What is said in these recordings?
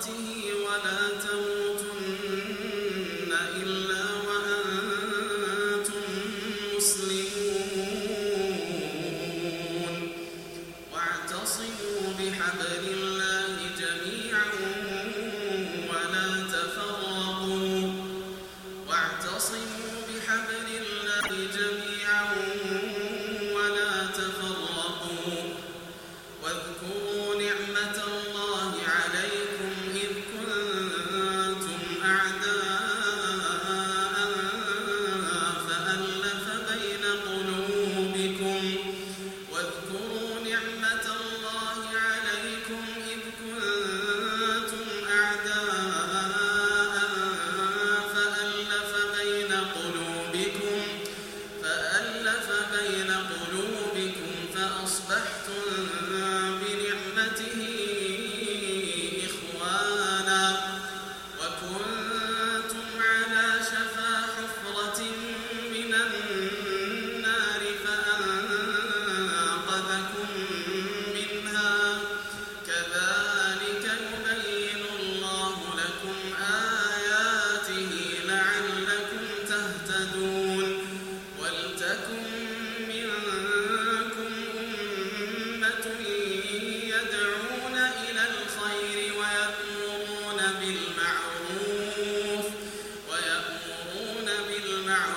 تبيض وجوه وتسود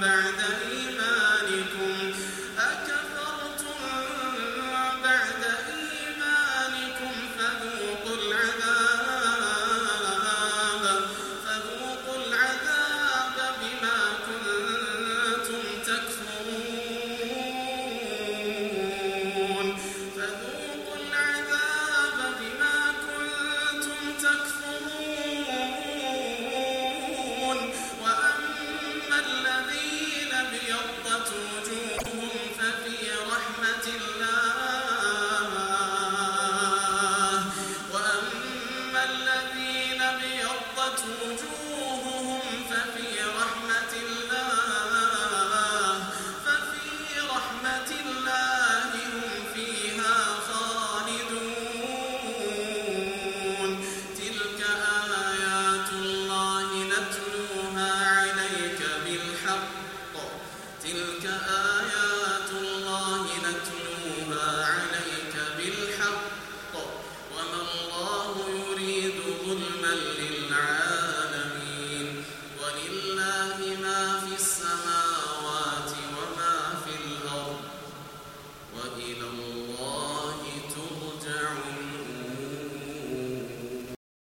بعد إيمانكم أكفرتم بعد إيمانكم فذوقوا العذاب فذوقوا العذاب بما كنتم تكفرون. فذوقوا العذاب بما كنتم تكفرون.